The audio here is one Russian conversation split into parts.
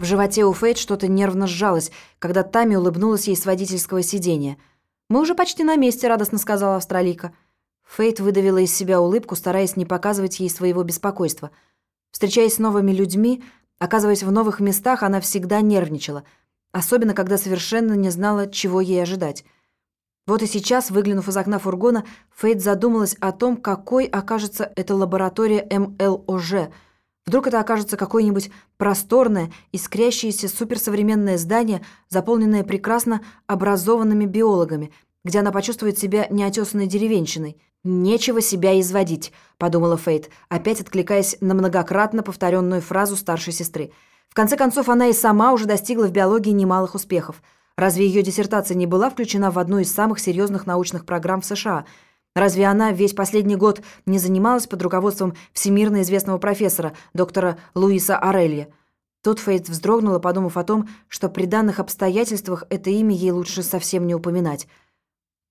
В животе у Фейт что-то нервно сжалось, когда Тами улыбнулась ей с водительского сиденья. «Мы уже почти на месте», — радостно сказала австралийка. Фейт выдавила из себя улыбку, стараясь не показывать ей своего беспокойства. Встречаясь с новыми людьми, оказываясь в новых местах, она всегда нервничала, особенно когда совершенно не знала, чего ей ожидать. Вот и сейчас, выглянув из окна фургона, Фейт задумалась о том, какой окажется эта лаборатория МЛОЖ. Вдруг это окажется какое-нибудь просторное, искрящееся суперсовременное здание, заполненное прекрасно образованными биологами, где она почувствует себя неотесанной деревенщиной. «Нечего себя изводить», — подумала Фейт, опять откликаясь на многократно повторенную фразу старшей сестры. В конце концов, она и сама уже достигла в биологии немалых успехов — Разве ее диссертация не была включена в одну из самых серьезных научных программ в США? Разве она весь последний год не занималась под руководством всемирно известного профессора, доктора Луиса Орелья? Тут Фейт вздрогнула, подумав о том, что при данных обстоятельствах это имя ей лучше совсем не упоминать.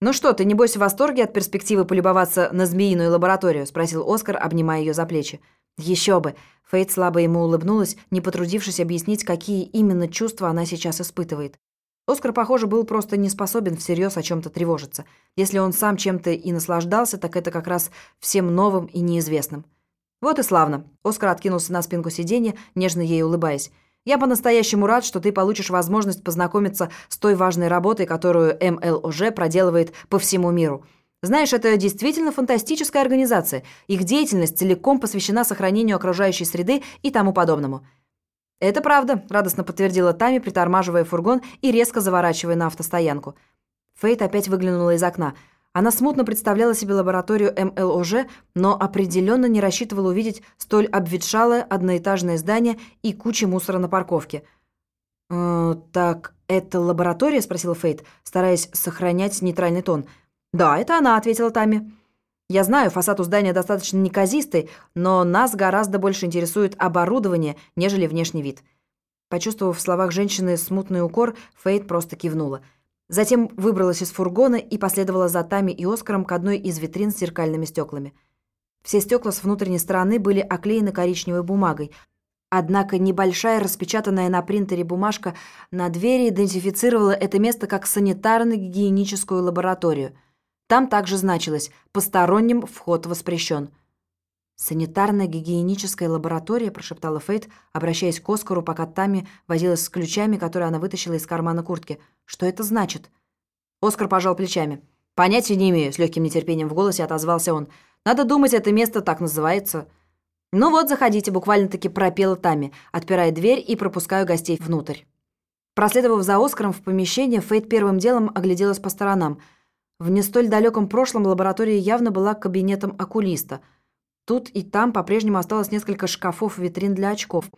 «Ну что, ты, небось, в восторге от перспективы полюбоваться на змеиную лабораторию?» – спросил Оскар, обнимая ее за плечи. «Еще бы!» – Фейт слабо ему улыбнулась, не потрудившись объяснить, какие именно чувства она сейчас испытывает. Оскар, похоже, был просто не способен всерьез о чем-то тревожиться. Если он сам чем-то и наслаждался, так это как раз всем новым и неизвестным. «Вот и славно!» Оскар откинулся на спинку сиденья, нежно ей улыбаясь. «Я по-настоящему рад, что ты получишь возможность познакомиться с той важной работой, которую МЛОЖ проделывает по всему миру. Знаешь, это действительно фантастическая организация. Их деятельность целиком посвящена сохранению окружающей среды и тому подобному». «Это правда», — радостно подтвердила Тами, притормаживая фургон и резко заворачивая на автостоянку. Фейт опять выглянула из окна. Она смутно представляла себе лабораторию МЛОЖ, но определенно не рассчитывала увидеть столь обветшалое одноэтажное здание и кучу мусора на парковке. «Э, «Так, это лаборатория?» — спросила Фейт, стараясь сохранять нейтральный тон. «Да, это она», — ответила Тами. Я знаю, фасад у здания достаточно неказистый, но нас гораздо больше интересует оборудование, нежели внешний вид». Почувствовав в словах женщины смутный укор, Фейт просто кивнула. Затем выбралась из фургона и последовала за Тами и Оскаром к одной из витрин с зеркальными стеклами. Все стекла с внутренней стороны были оклеены коричневой бумагой, Однако небольшая распечатанная на принтере бумажка на двери идентифицировала это место как санитарно-гигиеническую лабораторию – там также значилось «посторонним вход воспрещен». «Санитарно-гигиеническая лаборатория», – прошептала Фейт, обращаясь к Оскару, пока Тами возилась с ключами, которые она вытащила из кармана куртки. «Что это значит?» Оскар пожал плечами. «Понятия не имею», – с легким нетерпением в голосе отозвался он. «Надо думать, это место так называется». «Ну вот, заходите», – буквально-таки пропела Тами, отпирая дверь и пропуская гостей внутрь. Проследовав за Оскаром в помещение, Фейт первым делом огляделась по сторонам – в не столь далеком прошлом лаборатория явно была кабинетом окулиста. Тут и там по-прежнему осталось несколько шкафов витрин для очков.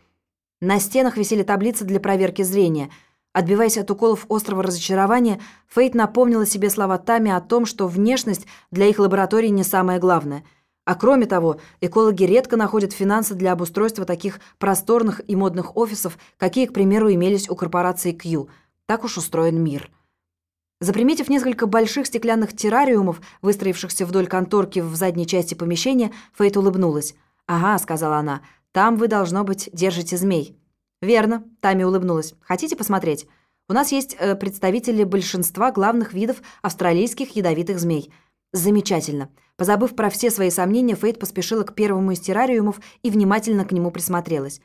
На стенах висели таблицы для проверки зрения. Отбиваясь от уколов острого разочарования, Фейт напомнила себе слова Тами о том, что внешность для их лаборатории не самое главное. А кроме того, экологи редко находят финансы для обустройства таких просторных и модных офисов, какие, к примеру, имелись у корпорации Q. Так уж устроен мир. Заприметив несколько больших стеклянных террариумов, выстроившихся вдоль конторки в задней части помещения, Фейт улыбнулась. «Ага», — сказала она, — «там вы, должно быть, держите змей». «Верно», — Тами улыбнулась. «Хотите посмотреть? У нас есть э, представители большинства главных видов австралийских ядовитых змей». «Замечательно». Позабыв про все свои сомнения, Фейт поспешила к первому из террариумов и внимательно к нему присмотрелась.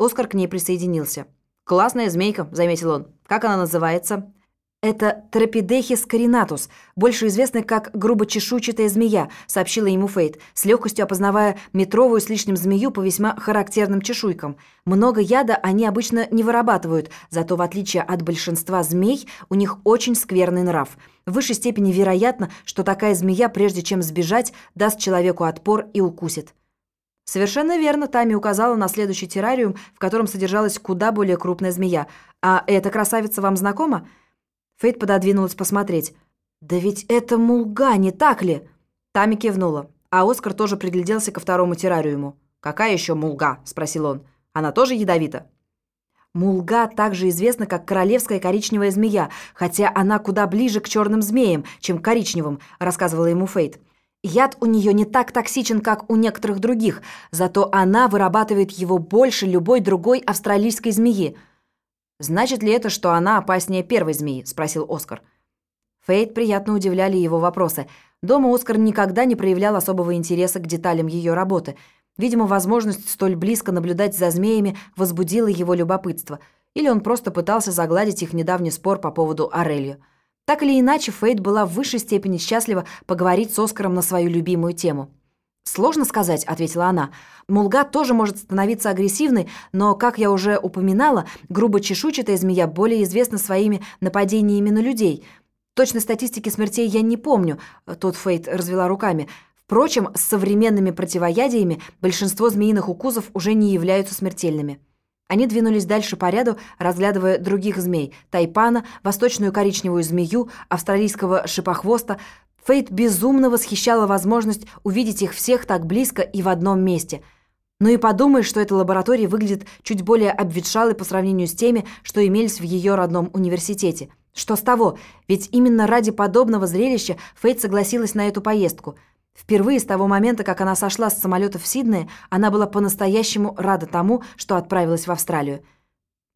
Оскар к ней присоединился. «Классная змейка», — заметил он. «Как она называется?» «Это Тропидехис каринатус, больше известный как грубочешуйчатая змея», сообщила ему Фейт, с легкостью опознавая метровую с лишним змею по весьма характерным чешуйкам. Много яда они обычно не вырабатывают, зато в отличие от большинства змей, у них очень скверный нрав. В высшей степени вероятно, что такая змея, прежде чем сбежать, даст человеку отпор и укусит. Совершенно верно, Тами указала на следующий террариум, в котором содержалась куда более крупная змея. «А эта красавица вам знакома?» Фейт пододвинулась посмотреть. «Да ведь это мулга, не так ли?» Тами кивнула, а Оскар тоже пригляделся ко второму террариуму. «Какая еще мулга?» – спросил он. «Она тоже ядовита?» Мулга также известна как королевская коричневая змея, хотя она куда ближе к черным змеям, чем к коричневым, рассказывала ему Фейт. Яд у нее не так токсичен, как у некоторых других, зато она вырабатывает его больше любой другой австралийской змеи – «Значит ли это, что она опаснее первой змеи?» – спросил Оскар. Фейт приятно удивляли его вопросы. Дома Оскар никогда не проявлял особого интереса к деталям ее работы. Видимо, возможность столь близко наблюдать за змеями возбудила его любопытство. Или он просто пытался загладить их недавний спор по поводу Орелью. Так или иначе, Фейт была в высшей степени счастлива поговорить с Оскаром на свою любимую тему. «Сложно сказать», — ответила она. «Мулга тоже может становиться агрессивной, но, как я уже упоминала, грубо-чешуйчатая змея более известна своими нападениями на людей. Точной статистики смертей я не помню», — тут Фейт развела руками. «Впрочем, с современными противоядиями большинство змеиных укусов уже не являются смертельными». Они двинулись дальше по ряду, разглядывая других змей – тайпана, восточную коричневую змею, австралийского шипохвоста – Фейт безумно восхищала возможность увидеть их всех так близко и в одном месте. Ну и подумаешь, что эта лаборатория выглядит чуть более обветшалой по сравнению с теми, что имелись в ее родном университете. Что с того? Ведь именно ради подобного зрелища Фейт согласилась на эту поездку. Впервые с того момента, как она сошла с самолета в Сиднее, она была по-настоящему рада тому, что отправилась в Австралию.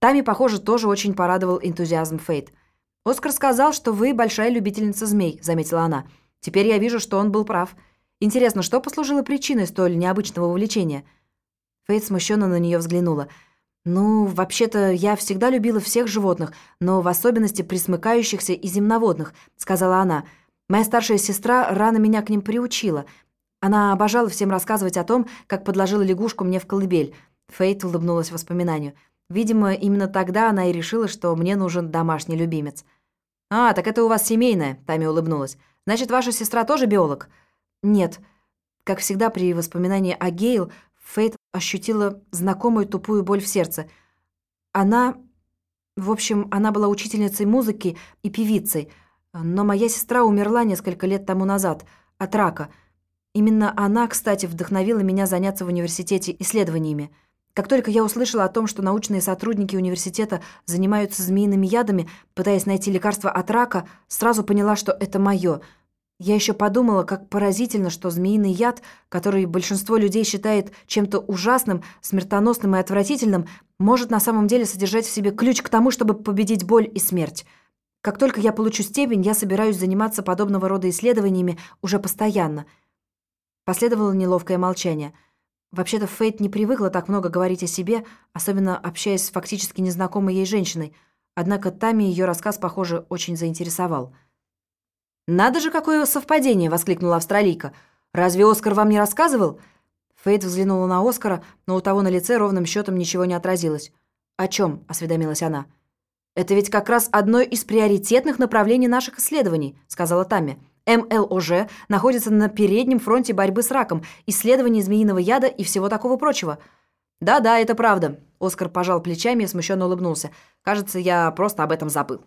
Тами, похоже, тоже очень порадовал энтузиазм Фейт – «Оскар сказал, что вы большая любительница змей», — заметила она. «Теперь я вижу, что он был прав. Интересно, что послужило причиной столь необычного увлечения?» Фейт смущенно на нее взглянула. «Ну, вообще-то, я всегда любила всех животных, но в особенности присмыкающихся и земноводных», — сказала она. «Моя старшая сестра рано меня к ним приучила. Она обожала всем рассказывать о том, как подложила лягушку мне в колыбель». Фейт улыбнулась воспоминанию. Видимо, именно тогда она и решила, что мне нужен домашний любимец. «А, так это у вас семейное», — Тами улыбнулась. «Значит, ваша сестра тоже биолог?» «Нет». Как всегда при воспоминании о Гейл, Фейт ощутила знакомую тупую боль в сердце. Она... В общем, она была учительницей музыки и певицей, но моя сестра умерла несколько лет тому назад от рака. Именно она, кстати, вдохновила меня заняться в университете исследованиями. Как только я услышала о том, что научные сотрудники университета занимаются змеиными ядами, пытаясь найти лекарство от рака, сразу поняла, что это мое. Я еще подумала, как поразительно, что змеиный яд, который большинство людей считает чем-то ужасным, смертоносным и отвратительным, может на самом деле содержать в себе ключ к тому, чтобы победить боль и смерть. Как только я получу степень, я собираюсь заниматься подобного рода исследованиями уже постоянно. Последовало неловкое молчание – Вообще-то Фейт не привыкла так много говорить о себе, особенно общаясь с фактически незнакомой ей женщиной. Однако Тами ее рассказ, похоже, очень заинтересовал. «Надо же, какое совпадение!» — воскликнула австралийка. «Разве Оскар вам не рассказывал?» Фейт взглянула на Оскара, но у того на лице ровным счетом ничего не отразилось. «О чем?» — осведомилась она. «Это ведь как раз одно из приоритетных направлений наших исследований», — сказала Тами. МЛОЖ находится на переднем фронте борьбы с раком, исследований змеиного яда и всего такого прочего. «Да-да, это правда», — Оскар пожал плечами и смущенно улыбнулся. «Кажется, я просто об этом забыл».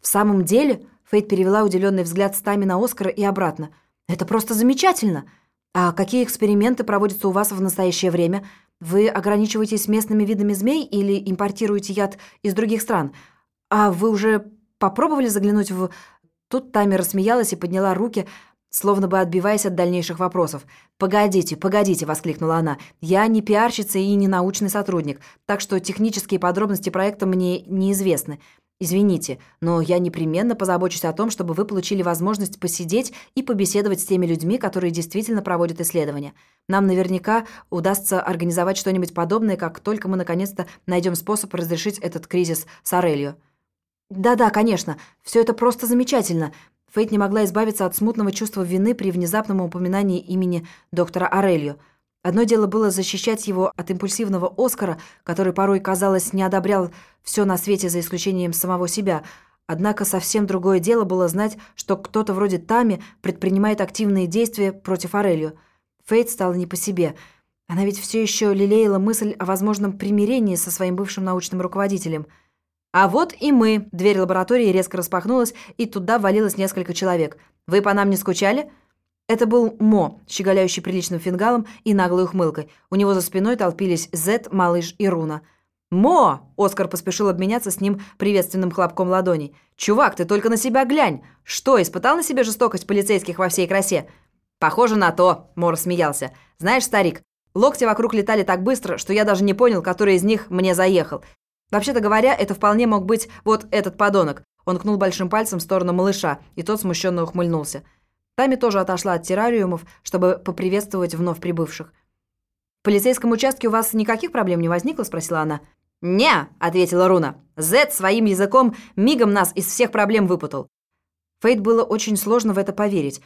«В самом деле?» — Фейт перевела удивленный взгляд с Тами на Оскара и обратно. «Это просто замечательно! А какие эксперименты проводятся у вас в настоящее время? Вы ограничиваетесь местными видами змей или импортируете яд из других стран? А вы уже попробовали заглянуть в Тут Тами рассмеялась и подняла руки, словно бы отбиваясь от дальнейших вопросов. «Погодите, погодите!» — воскликнула она. «Я не пиарщица и не научный сотрудник, так что технические подробности проекта мне неизвестны. Извините, но я непременно позабочусь о том, чтобы вы получили возможность посидеть и побеседовать с теми людьми, которые действительно проводят исследования. Нам наверняка удастся организовать что-нибудь подобное, как только мы наконец-то найдем способ разрешить этот кризис с Орелью». «Да-да, конечно. Все это просто замечательно». Фейт не могла избавиться от смутного чувства вины при внезапном упоминании имени доктора Орелью. Одно дело было защищать его от импульсивного Оскара, который порой, казалось, не одобрял все на свете за исключением самого себя. Однако совсем другое дело было знать, что кто-то вроде Тами предпринимает активные действия против Орелью. Фейт стала не по себе. Она ведь все еще лелеяла мысль о возможном примирении со своим бывшим научным руководителем – «А вот и мы!» Дверь лаборатории резко распахнулась, и туда валилось несколько человек. «Вы по нам не скучали?» Это был Мо, щеголяющий приличным фингалом и наглой ухмылкой. У него за спиной толпились Зет, Малыш и Руна. «Мо!» – Оскар поспешил обменяться с ним приветственным хлопком ладоней. «Чувак, ты только на себя глянь! Что, испытал на себе жестокость полицейских во всей красе?» «Похоже на то», – Мо рассмеялся. «Знаешь, старик, локти вокруг летали так быстро, что я даже не понял, который из них мне заехал. Вообще-то говоря, это вполне мог быть вот этот подонок. Он кнул большим пальцем в сторону малыша, и тот смущенно ухмыльнулся. Тами тоже отошла от террариумов, чтобы поприветствовать вновь прибывших. «В полицейском участке у вас никаких проблем не возникло?» – спросила она. «Не», – ответила Руна. «Зет своим языком мигом нас из всех проблем выпутал». Фейт было очень сложно в это поверить.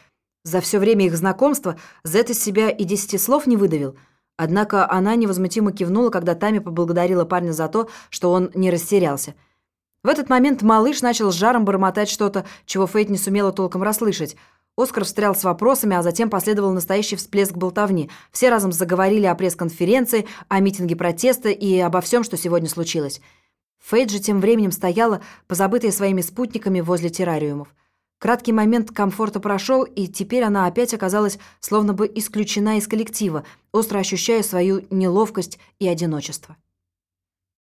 За все время их знакомства Зет из себя и десяти слов не выдавил – Однако она невозмутимо кивнула, когда Тами поблагодарила парня за то, что он не растерялся. В этот момент малыш начал с жаром бормотать что-то, чего Фейт не сумела толком расслышать. Оскар встрял с вопросами, а затем последовал настоящий всплеск болтовни. Все разом заговорили о пресс-конференции, о митинге протеста и обо всем, что сегодня случилось. Фейт же тем временем стояла, позабытая своими спутниками возле террариумов. Краткий момент комфорта прошел, и теперь она опять оказалась словно бы исключена из коллектива, остро ощущая свою неловкость и одиночество.